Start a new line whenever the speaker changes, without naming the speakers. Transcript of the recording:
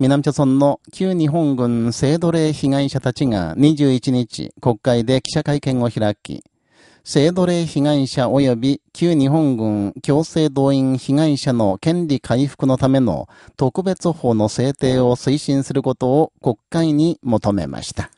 南朝村の旧日本軍性奴隷被害者たちが21日、国会で記者会見を開き、性奴隷被害者及び旧日本軍強制動員被害者の権利回復のための特別法の制定を推進することを国会に求めました。